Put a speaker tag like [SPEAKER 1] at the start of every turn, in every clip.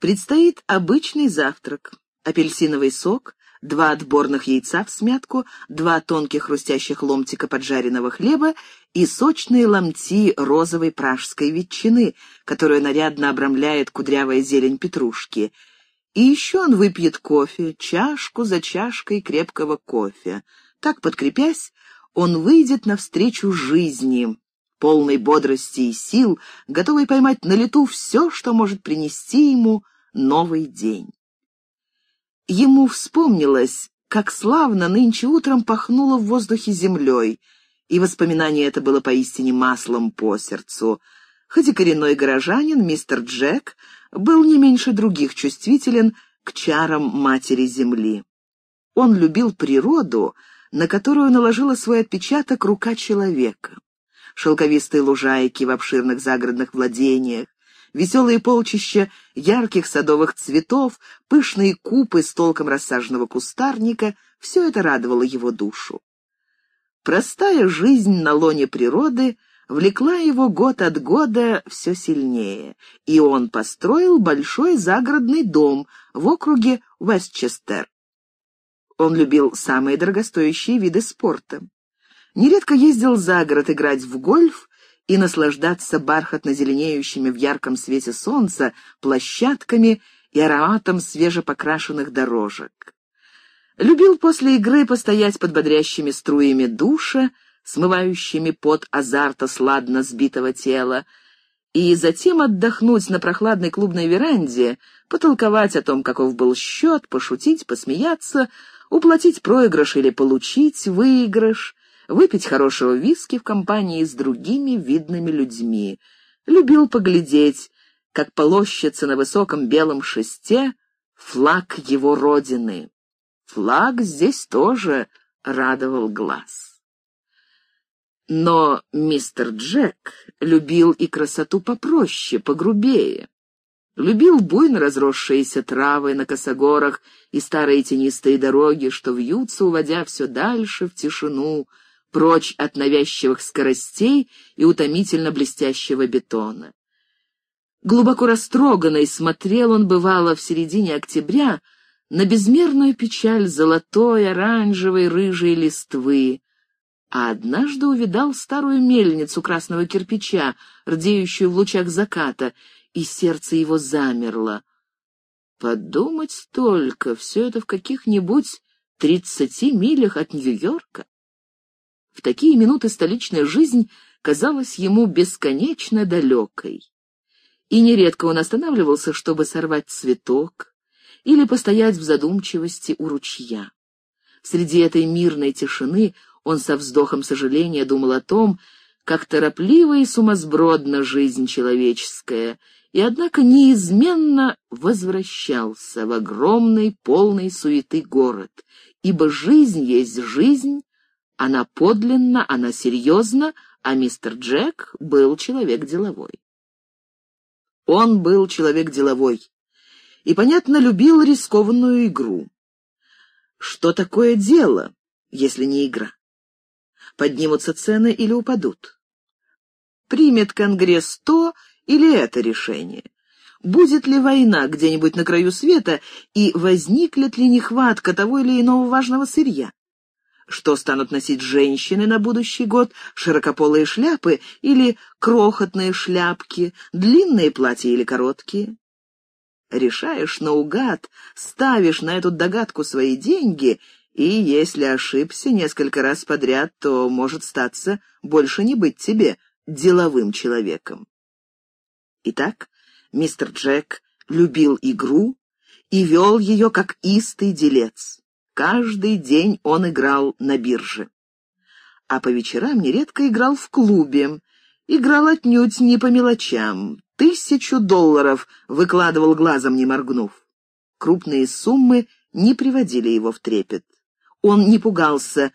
[SPEAKER 1] Предстоит обычный завтрак. Апельсиновый сок, два отборных яйца в смятку, два тонких хрустящих ломтика поджаренного хлеба и сочные ломти розовой пражской ветчины, которую нарядно обрамляет кудрявая зелень петрушки. И еще он выпьет кофе, чашку за чашкой крепкого кофе. Так, подкрепясь, он выйдет навстречу жизни, полной бодрости и сил, готовый поймать на лету все, что может принести ему новый день. Ему вспомнилось, как славно нынче утром пахнуло в воздухе землей, и воспоминание это было поистине маслом по сердцу. Хоть и коренной горожанин, мистер Джек был не меньше других чувствителен к чарам матери земли. Он любил природу, на которую наложила свой отпечаток рука человека. Шелковистые лужайки в обширных загородных владениях, веселые полчища ярких садовых цветов, пышные купы с толком рассаженного кустарника — все это радовало его душу. Простая жизнь на лоне природы влекла его год от года все сильнее, и он построил большой загородный дом в округе Вестчестер. Он любил самые дорогостоящие виды спорта. Нередко ездил за город играть в гольф и наслаждаться бархатно зеленеющими в ярком свете солнца площадками и ароматом свежепокрашенных дорожек. Любил после игры постоять под бодрящими струями душа, смывающими под азарта сладно сбитого тела, и затем отдохнуть на прохладной клубной веранде, потолковать о том, каков был счет, пошутить, посмеяться, уплатить проигрыш или получить выигрыш, выпить хорошего виски в компании с другими видными людьми. Любил поглядеть, как полощется на высоком белом шесте флаг его родины. Флаг здесь тоже радовал глаз. Но мистер Джек любил и красоту попроще, погрубее. Любил буйно разросшиеся травы на косогорах и старые тенистые дороги, что вьются, уводя все дальше в тишину, прочь от навязчивых скоростей и утомительно блестящего бетона. Глубоко растроганный смотрел он, бывало, в середине октября на безмерную печаль золотой, оранжевой, рыжей листвы, а однажды увидал старую мельницу красного кирпича, рдеющую в лучах заката, и сердце его замерло. Подумать только, все это в каких-нибудь тридцати милях от Нью-Йорка. Такие минуты столичная жизнь казалась ему бесконечно далекой. И нередко он останавливался, чтобы сорвать цветок или постоять в задумчивости у ручья. Среди этой мирной тишины он со вздохом сожаления думал о том, как торопливо и сумасбродна жизнь человеческая, и, однако, неизменно возвращался в огромный, полный суеты город, ибо жизнь есть жизнь, она подлинна, она серьезна, а мистер Джек был человек деловой. Он был человек деловой и, понятно, любил рискованную игру. Что такое дело, если не игра? Поднимутся цены или упадут? Примет Конгресс то или это решение? Будет ли война где-нибудь на краю света и возникнет ли нехватка того или иного важного сырья? Что станут носить женщины на будущий год, широкополые шляпы или крохотные шляпки, длинные платья или короткие. Решаешь наугад, ставишь на эту догадку свои деньги, и если ошибся несколько раз подряд, то может статься больше не быть тебе деловым человеком. Итак, мистер Джек любил игру и вел ее как истый делец. Каждый день он играл на бирже. А по вечерам нередко играл в клубе. Играл отнюдь не по мелочам. Тысячу долларов выкладывал глазом, не моргнув. Крупные суммы не приводили его в трепет. Он не пугался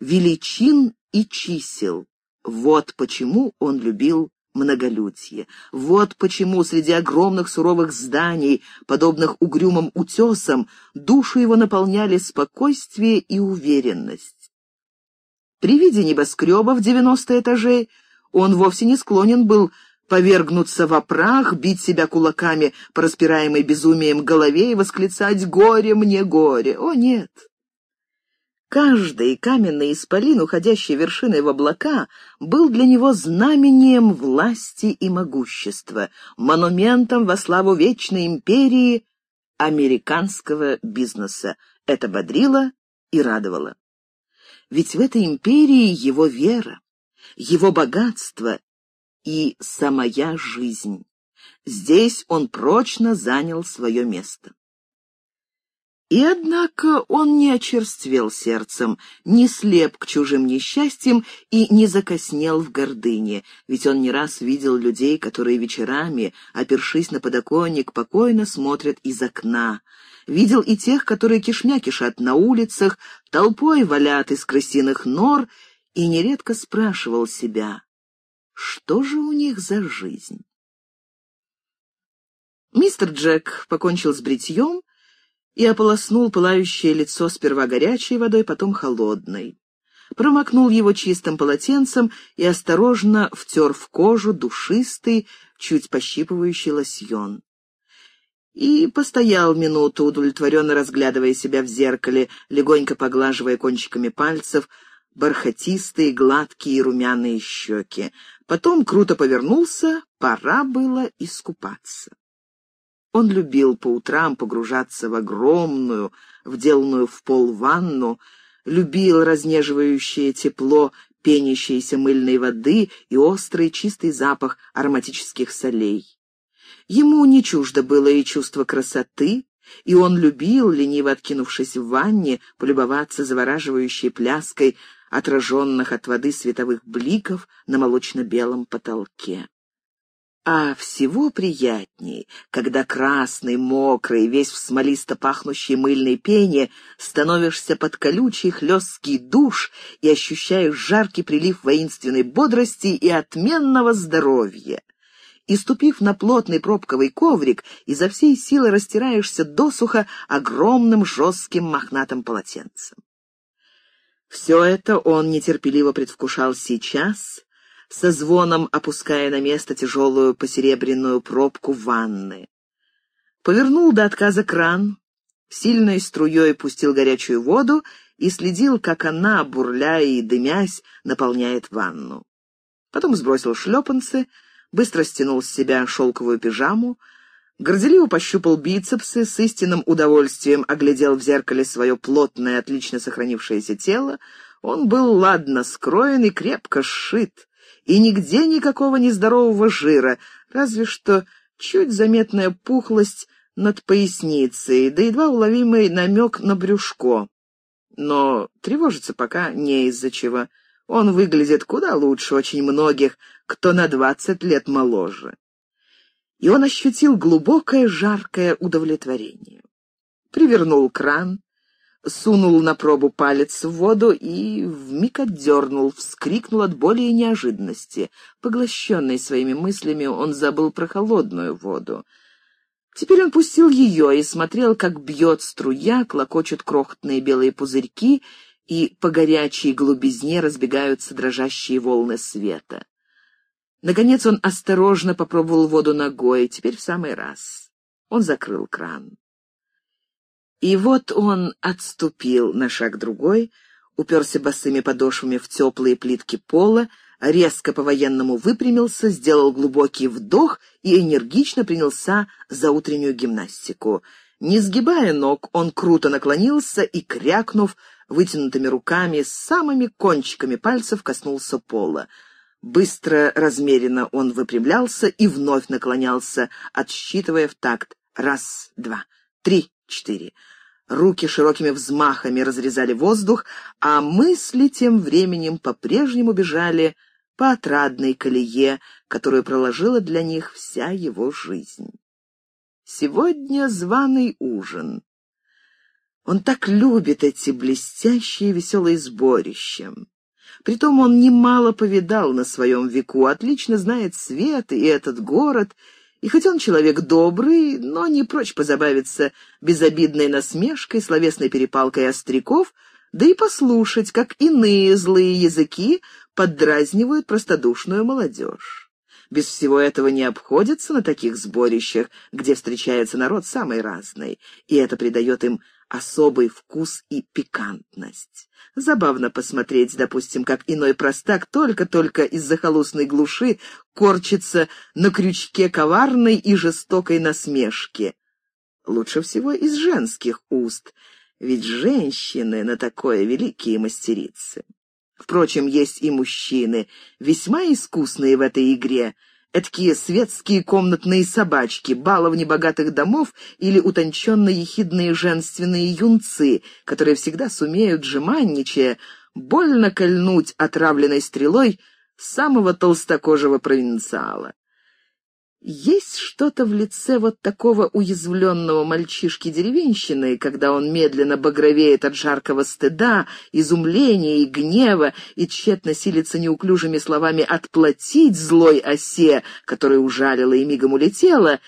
[SPEAKER 1] величин и чисел. Вот почему он любил многолюдье. Вот почему среди огромных суровых зданий, подобных угрюмым утесам, душу его наполняли спокойствие и уверенность. При виде небоскреба в девяносто этажей он вовсе не склонен был повергнуться во прах, бить себя кулаками по распираемой безумием голове и восклицать «Горе мне, горе!» О, нет! Каждый каменный исполин, уходящий вершиной в облака, был для него знамением власти и могущества, монументом во славу вечной империи американского бизнеса. Это бодрило и радовало. Ведь в этой империи его вера, его богатство и самая жизнь. Здесь он прочно занял свое место. И однако он не очерствел сердцем, не слеп к чужим несчастьям и не закоснел в гордыне, ведь он не раз видел людей, которые вечерами, опершись на подоконник, покойно смотрят из окна. Видел и тех, которые кишмя кишат на улицах, толпой валят из крысиных нор, и нередко спрашивал себя, что же у них за жизнь? Мистер Джек покончил с бритьем и ополоснул пылающее лицо сперва горячей водой, потом холодной. Промокнул его чистым полотенцем и осторожно втер в кожу душистый, чуть пощипывающий лосьон. И постоял минуту, удовлетворенно разглядывая себя в зеркале, легонько поглаживая кончиками пальцев бархатистые, гладкие румяные щеки. Потом круто повернулся, пора было искупаться. Он любил по утрам погружаться в огромную, вделанную в пол ванну, любил разнеживающее тепло пенящейся мыльной воды и острый чистый запах ароматических солей. Ему не чуждо было и чувство красоты, и он любил, лениво откинувшись в ванне, полюбоваться завораживающей пляской отраженных от воды световых бликов на молочно-белом потолке. А всего приятней, когда красный, мокрый, весь в смолисто пахнущей мыльной пене, становишься под колючий хлесткий душ и ощущаешь жаркий прилив воинственной бодрости и отменного здоровья. И, ступив на плотный пробковый коврик, изо всей силы растираешься досуха огромным жестким мохнатым полотенцем. Все это он нетерпеливо предвкушал сейчас, со звоном опуская на место тяжелую посеребряную пробку ванны. Повернул до отказа кран, сильной струей пустил горячую воду и следил, как она, бурляя и дымясь, наполняет ванну. Потом сбросил шлепанцы, быстро стянул с себя шелковую пижаму, Горделиво пощупал бицепсы, с истинным удовольствием оглядел в зеркале свое плотное, отлично сохранившееся тело. Он был ладно скроен и крепко сшит, и нигде никакого нездорового жира, разве что чуть заметная пухлость над поясницей, да едва уловимый намек на брюшко. Но тревожиться пока не из-за чего. Он выглядит куда лучше очень многих, кто на двадцать лет моложе и он ощутил глубокое жаркое удовлетворение. Привернул кран, сунул на пробу палец в воду и вмиг отдернул, вскрикнул от боли и неожиданности. Поглощенный своими мыслями, он забыл про холодную воду. Теперь он пустил ее и смотрел, как бьет струя, клокочут крохотные белые пузырьки, и по горячей глубизне разбегаются дрожащие волны света. Наконец он осторожно попробовал воду ногой, теперь в самый раз. Он закрыл кран. И вот он отступил на шаг другой, уперся босыми подошвами в теплые плитки пола, резко по-военному выпрямился, сделал глубокий вдох и энергично принялся за утреннюю гимнастику. Не сгибая ног, он круто наклонился и, крякнув, вытянутыми руками, с самыми кончиками пальцев коснулся пола. Быстро, размеренно он выпрямлялся и вновь наклонялся, отсчитывая в такт. Раз, два, три, четыре. Руки широкими взмахами разрезали воздух, а мысли тем временем по-прежнему бежали по отрадной колее, которую проложила для них вся его жизнь. Сегодня званый ужин. Он так любит эти блестящие веселые сборища. Притом он немало повидал на своем веку, отлично знает свет и этот город, и хоть он человек добрый, но не прочь позабавиться безобидной насмешкой, словесной перепалкой остряков, да и послушать, как иные злые языки поддразнивают простодушную молодежь. Без всего этого не обходится на таких сборищах, где встречается народ самый разный, и это придает им особый вкус и пикантность. Забавно посмотреть, допустим, как иной простак только-только из захолустной глуши корчится на крючке коварной и жестокой насмешки. Лучше всего из женских уст, ведь женщины на такое великие мастерицы. Впрочем, есть и мужчины, весьма искусные в этой игре, Эдакие светские комнатные собачки, баловни богатых домов или утонченно-ехидные женственные юнцы, которые всегда сумеют, жеманничая, больно кольнуть отравленной стрелой самого толстокожего провинциала. Есть что-то в лице вот такого уязвленного мальчишки-деревенщины, когда он медленно багровеет от жаркого стыда, изумления и гнева и тщетно силится неуклюжими словами отплатить злой осе, которая ужалила и мигом улетела.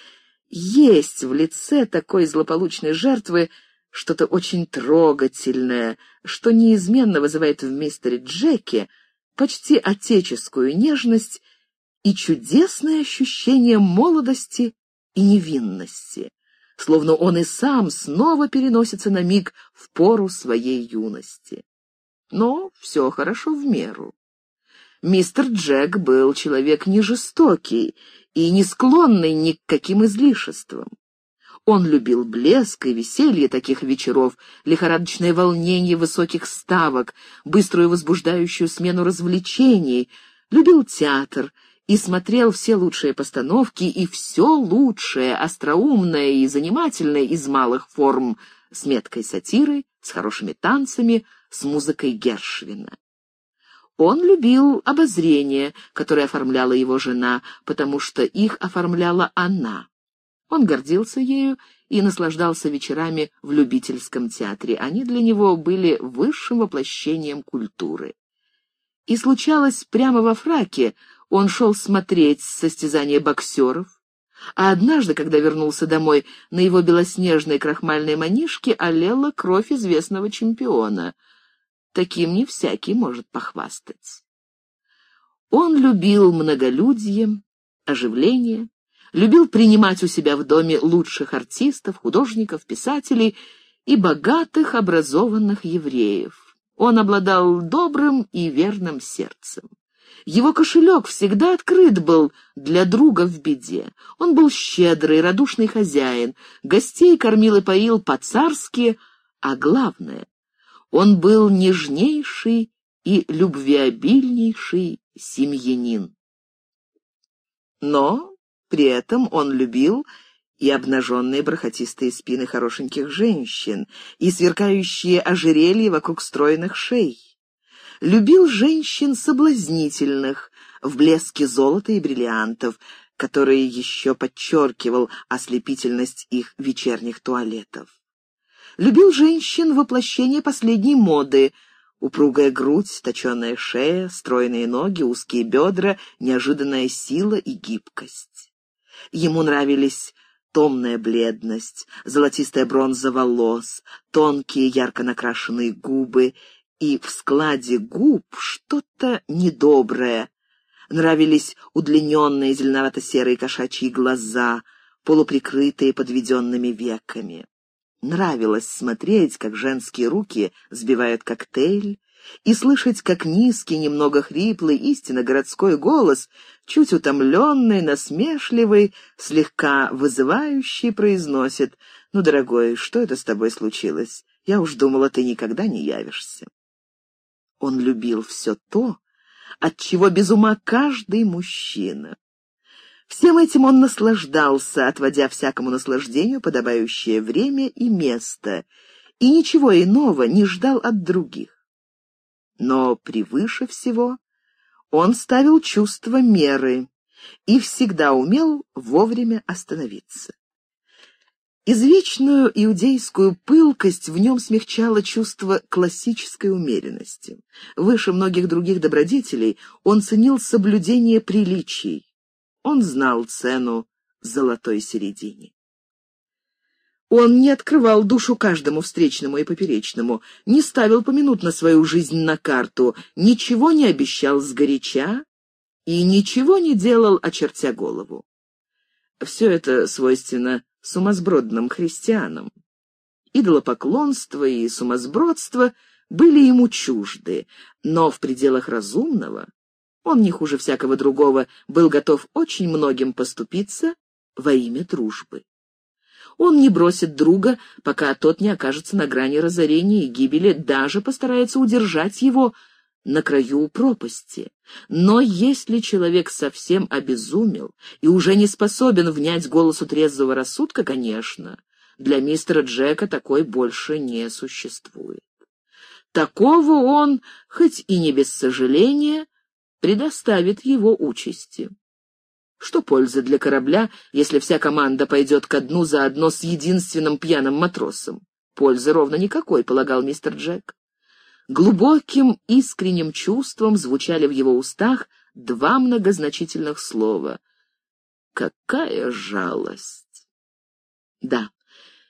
[SPEAKER 1] Есть в лице такой злополучной жертвы что-то очень трогательное, что неизменно вызывает в мистере Джеке почти отеческую нежность и чудесное ощущение молодости и невинности, словно он и сам снова переносится на миг в пору своей юности. Но все хорошо в меру. Мистер Джек был человек не жестокий и не склонный ни к каким излишествам. Он любил блеск и веселье таких вечеров, лихорадочное волнение высоких ставок, быструю возбуждающую смену развлечений, любил театр и смотрел все лучшие постановки и все лучшее, остроумное и занимательное из малых форм с меткой сатиры, с хорошими танцами, с музыкой Гершвина. Он любил обозрение, которое оформляла его жена, потому что их оформляла она. Он гордился ею и наслаждался вечерами в любительском театре. Они для него были высшим воплощением культуры. И случалось прямо во фраке, он шел смотреть состязания боксеров, а однажды, когда вернулся домой, на его белоснежной крахмальной манишке олела кровь известного чемпиона. Таким не всякий может похвастать. Он любил многолюдье, оживление, любил принимать у себя в доме лучших артистов, художников, писателей и богатых образованных евреев. Он обладал добрым и верным сердцем. Его кошелек всегда открыт был для друга в беде. Он был щедрый, радушный хозяин, гостей кормил и поил по-царски, а главное, он был нежнейший и любвеобильнейший семьянин. Но при этом он любил и обнаженные бархатистые спины хорошеньких женщин, и сверкающие ожерелья вокруг стройных шей любил женщин соблазнительных, в блеске золота и бриллиантов, которые еще подчеркивал ослепительность их вечерних туалетов. Любил женщин воплощение последней моды, упругая грудь, точеная шея, стройные ноги, узкие бедра, неожиданная сила и гибкость. Ему нравились томная бледность, золотистая бронза волос, тонкие ярко накрашенные губы и в складе губ что-то недоброе. Нравились удлиненные зеленовато-серые кошачьи глаза, полуприкрытые подведенными веками. Нравилось смотреть, как женские руки сбивают коктейль, и слышать, как низкий, немного хриплый, истинно городской голос, чуть утомленный, насмешливый, слегка вызывающий, произносит «Ну, дорогой, что это с тобой случилось? Я уж думала, ты никогда не явишься». Он любил все то, от чего без ума каждый мужчина. Всем этим он наслаждался, отводя всякому наслаждению подобающее время и место, и ничего иного не ждал от других. Но превыше всего он ставил чувство меры и всегда умел вовремя остановиться. Извечную иудейскую пылкость в нем смягчало чувство классической умеренности. Выше многих других добродетелей он ценил соблюдение приличий. Он знал цену золотой середине. Он не открывал душу каждому встречному и поперечному, не ставил поминутно свою жизнь на карту, ничего не обещал сгоряча и ничего не делал, очертя голову. Все это свойственно сумасбродным христианам. Идолопоклонство и сумасбродство были ему чужды, но в пределах разумного он не хуже всякого другого был готов очень многим поступиться во имя дружбы. Он не бросит друга, пока тот не окажется на грани разорения и гибели, даже постарается удержать его на краю пропасти. Но если человек совсем обезумел и уже не способен внять голосу трезвого рассудка, конечно, для мистера Джека такой больше не существует. Такого он, хоть и не без сожаления, предоставит его участи. Что пользы для корабля, если вся команда пойдет ко дну заодно с единственным пьяным матросом? Пользы ровно никакой, полагал мистер Джек. Глубоким, искренним чувством звучали в его устах два многозначительных слова. «Какая жалость!» Да,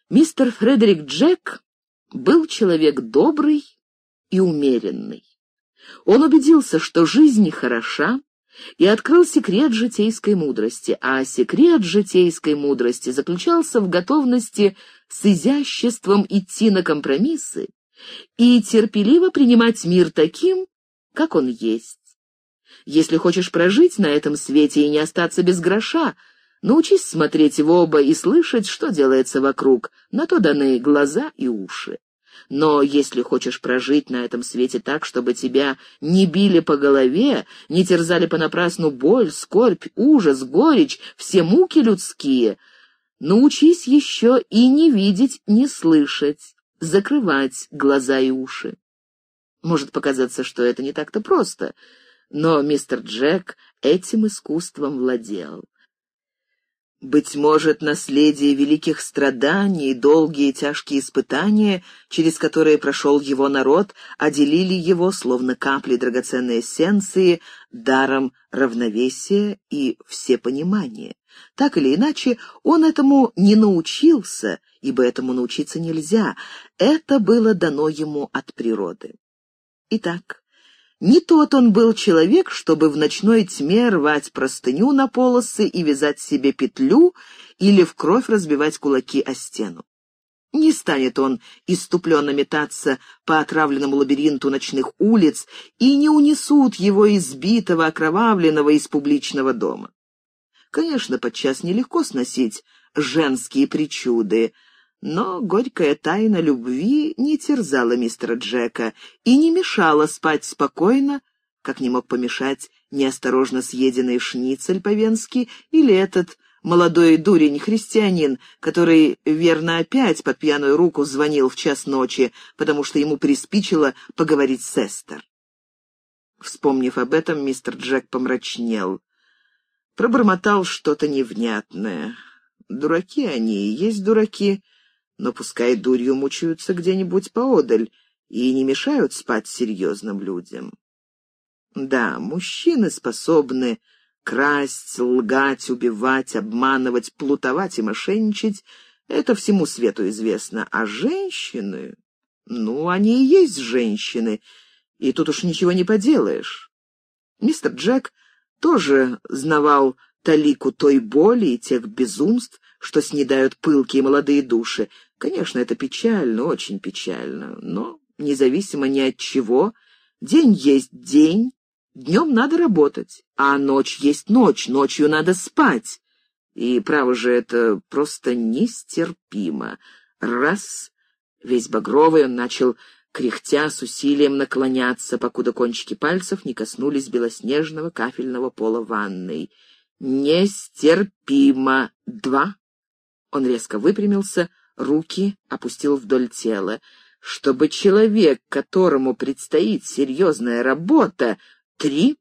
[SPEAKER 1] мистер Фредерик Джек был человек добрый и умеренный. Он убедился, что жизнь хороша, и открыл секрет житейской мудрости, а секрет житейской мудрости заключался в готовности с изяществом идти на компромиссы и терпеливо принимать мир таким, как он есть. Если хочешь прожить на этом свете и не остаться без гроша, научись смотреть в оба и слышать, что делается вокруг, на то даны глаза и уши. Но если хочешь прожить на этом свете так, чтобы тебя не били по голове, не терзали понапрасну боль, скорбь, ужас, горечь, все муки людские, научись еще и не видеть, не слышать, закрывать глаза и уши. Может показаться, что это не так-то просто, но мистер Джек этим искусством владел. Быть может, наследие великих страданий, долгие тяжкие испытания, через которые прошел его народ, отделили его, словно капли драгоценной эссенции, даром равновесия и всепонимания. Так или иначе, он этому не научился, ибо этому научиться нельзя, это было дано ему от природы. Итак, не тот он был человек, чтобы в ночной тьме рвать простыню на полосы и вязать себе петлю или в кровь разбивать кулаки о стену. Не станет он иступленно метаться по отравленному лабиринту ночных улиц, и не унесут его избитого, окровавленного из публичного дома. Конечно, подчас нелегко сносить женские причуды, но горькая тайна любви не терзала мистера Джека и не мешала спать спокойно, как не мог помешать неосторожно съеденный шницель по-венски или этот молодой дурень-христианин, который, верно, опять под пьяную руку звонил в час ночи, потому что ему приспичило поговорить с Эстер. Вспомнив об этом, мистер Джек помрачнел. Пробормотал что-то невнятное. Дураки они и есть дураки, но пускай дурью мучаются где-нибудь поодаль и не мешают спать серьезным людям. Да, мужчины способны красть, лгать, убивать, обманывать, плутовать и мошенничать. Это всему свету известно. А женщины... Ну, они и есть женщины, и тут уж ничего не поделаешь. Мистер Джек тоже знавал талику той боли и тех безумств, что снедают пылкие молодые души. Конечно, это печально, очень печально, но независимо ни от чего, день есть день, днем надо работать, а ночь есть ночь, ночью надо спать. И, право же, это просто нестерпимо. Раз, весь багровый, он начал кряхтя с усилием наклоняться, покуда кончики пальцев не коснулись белоснежного кафельного пола ванной. «Нестерпимо! Два!» Он резко выпрямился, руки опустил вдоль тела. «Чтобы человек, которому предстоит серьезная работа...» «Три!»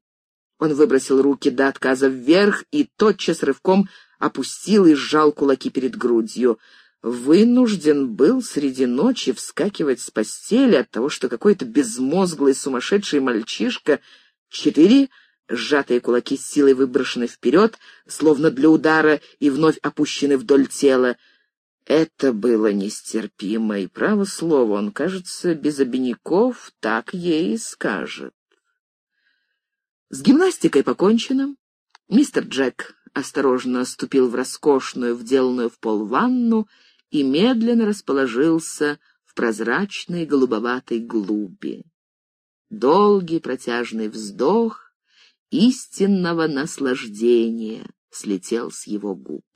[SPEAKER 1] Он выбросил руки до отказа вверх и тотчас рывком опустил и сжал кулаки перед грудью вынужден был среди ночи вскакивать с постели от того, что какой-то безмозглый сумасшедший мальчишка четыре сжатые кулаки с силой выброшены вперед, словно для удара, и вновь опущены вдоль тела. Это было нестерпимо, и, право слово, он, кажется, без обиняков так ей и скажет. С гимнастикой покончено. Мистер Джек осторожно ступил в роскошную, вделанную в пол ванну и медленно расположился в прозрачной голубоватой глуби. Долгий протяжный вздох истинного наслаждения слетел с его губ.